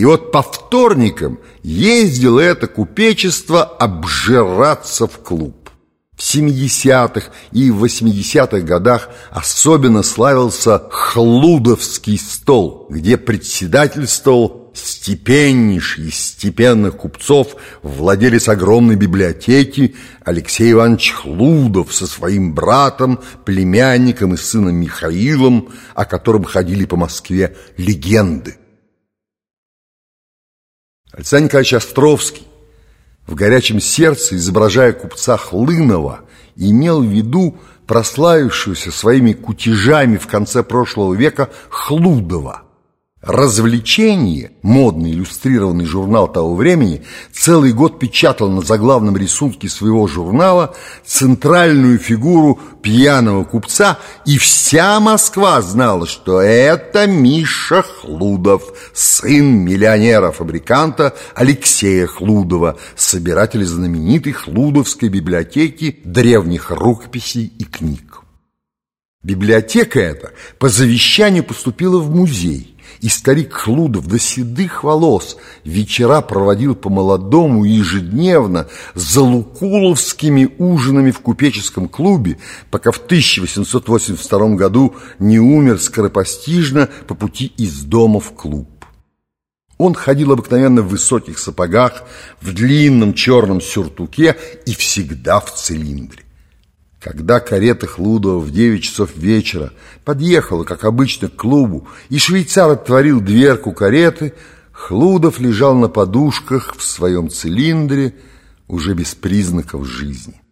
И вот по вторникам ездило это купечество обжираться в клуб. В 70-х и 80-х годах особенно славился Хлудовский стол, где председательствовал степеннейший из степенных купцов, владелец огромной библиотеки Алексей Иванович Хлудов со своим братом, племянником и сыном Михаилом, о котором ходили по Москве легенды. Александр Николаевич Островский в горячем сердце, изображая купца Хлынова, имел в виду прославившегося своими кутежами в конце прошлого века Хлудова – Развлечение, модный иллюстрированный журнал того времени, целый год печатал на заглавном рисунке своего журнала центральную фигуру пьяного купца, и вся Москва знала, что это Миша Хлудов, сын миллионера-фабриканта Алексея Хлудова, собиратель знаменитой Хлудовской библиотеки древних рукописей и книг. Библиотека эта по завещанию поступила в музей, и старик Хлудов до седых волос вечера проводил по-молодому ежедневно за лукуловскими ужинами в купеческом клубе, пока в 1882 году не умер скоропостижно по пути из дома в клуб. Он ходил обыкновенно в высоких сапогах, в длинном черном сюртуке и всегда в цилиндре. Когда карета Хлудова в девять часов вечера подъехала, как обычно, к клубу, и швейцар отворил дверку кареты, Хлудов лежал на подушках в своем цилиндре, уже без признаков жизни.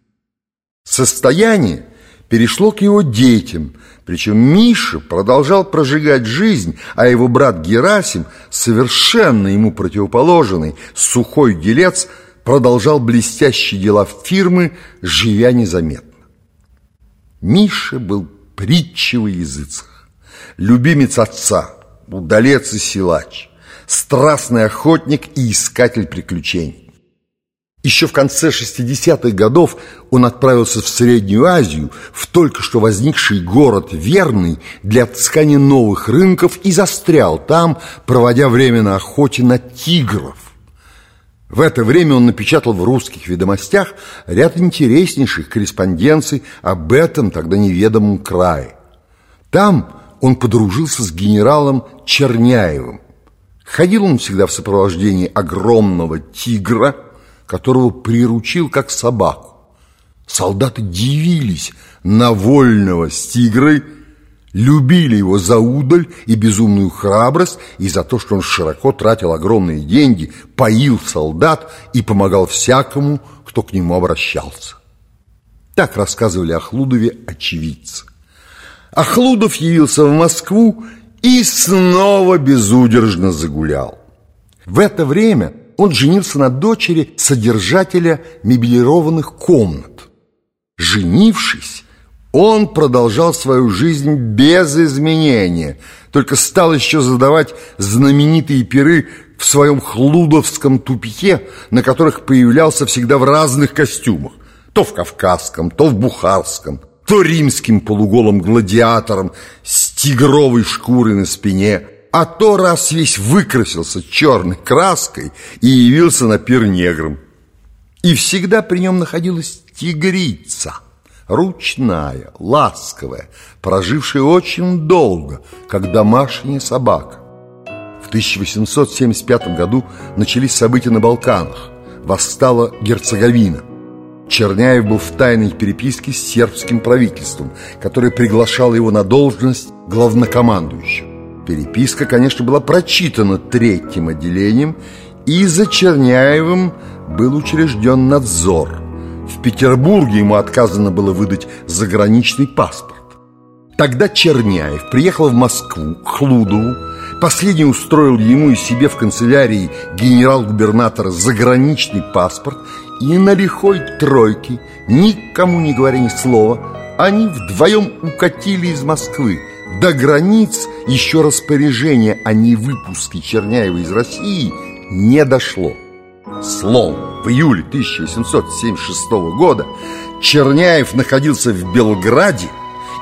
Состояние перешло к его детям, причем Миша продолжал прожигать жизнь, а его брат Герасим, совершенно ему противоположный, сухой делец, продолжал блестящие дела фирмы, живя незаметно. Миша был притча во языцах, любимец отца, удалец и силач, страстный охотник и искатель приключений. Еще в конце 60-х годов он отправился в Среднюю Азию, в только что возникший город Верный для отыскания новых рынков и застрял там, проводя время на охоте на тигров. В это время он напечатал в русских ведомостях ряд интереснейших корреспонденций об этом тогда неведомом крае. Там он подружился с генералом Черняевым. Ходил он всегда в сопровождении огромного тигра, которого приручил как собаку. Солдаты дивились на вольного с тигрой, любили его за удаль и безумную храбрость и за то, что он широко тратил огромные деньги, поил солдат и помогал всякому, кто к нему обращался. Так рассказывали о Хлудове очевидцы. Ахлудов явился в Москву и снова безудержно загулял. В это время он женился на дочери содержателя мебелированных комнат. Женившись, он продолжал свою жизнь без изменения, только стал еще задавать знаменитые пиры в своем хлудовском тупике, на которых появлялся всегда в разных костюмах, то в кавказском, то в бухарском, то римским полуголым гладиатором с тигровой шкурой на спине, а то раз весь выкрасился черной краской и явился на пир негром. И всегда при нем находилась тигрица – ручная, ласковая, прожившая очень долго, как домашняя собака. В 1875 году начались события на Балканах. Восстала Герцеговина. Черняев был в тайной переписке с сербским правительством, которое приглашало его на должность главнокомандующего. Переписка, конечно, была прочитана третьим отделением, и за Черняевым был учрежден надзор – в Петербурге ему отказано было выдать заграничный паспорт. Тогда Черняев приехал в Москву к Хлудову. Последний устроил ему и себе в канцелярии генерал-губернатора заграничный паспорт и на лихой тройке, никому не говоря ни слова, они вдвоем укатили из Москвы. До границ еще распоряжение о невыпуске Черняева из России не дошло. Словом, в июле 1876 года Черняев находился в Белграде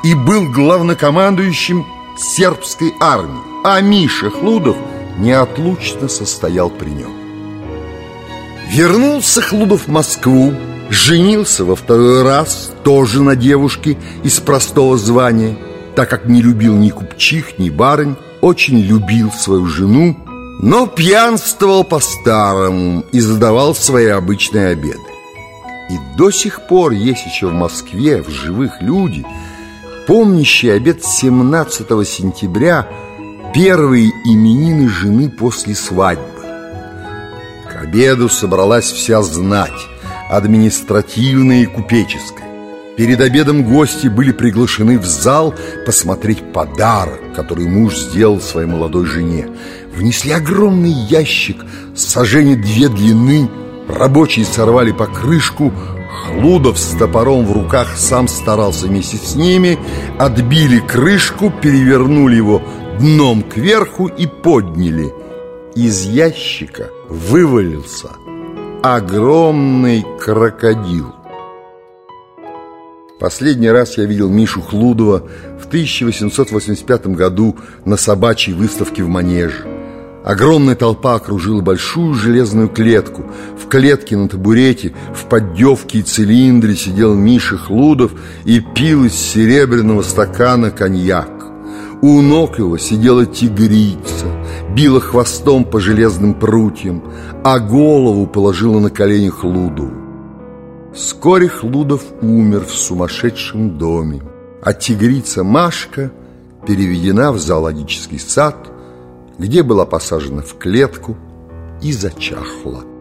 и был главнокомандующим сербской армии, а Миша Хлудов неотлучно состоял при нем. Вернулся Хлудов в Москву, женился во второй раз, тоже на девушке из простого звания, так как не любил ни купчих, ни барынь, очень любил свою жену, но пьянствовал по-старому и задавал свои обычные обеды. И до сих пор есть еще в Москве, в живых люди, помнящие обед 17 сентября, первые именины жены после свадьбы. К обеду собралась вся знать, административная и купеческая. Перед обедом гости были приглашены в зал посмотреть подарок, который муж сделал своей молодой жене. Внесли огромный ящик, сожжение две длины, рабочие сорвали покрышку, Хлудов с топором в руках сам старался вместе с ними, отбили крышку, перевернули его дном кверху и подняли. Из ящика вывалился огромный крокодил. Последний раз я видел Мишу Хлудова в 1885 году на собачьей выставке в Манеже. Огромная толпа окружила большую железную клетку. В клетке на табурете, в поддевке и цилиндре сидел Миша Хлудов и пил из серебряного стакана коньяк. У его сидела тигрица, била хвостом по железным прутьям, а голову положила на колени Хлудову. Вскоре Хлудов умер в сумасшедшем доме, а тигрица Машка переведена в зоологический сад, где была посажена в клетку и зачахла.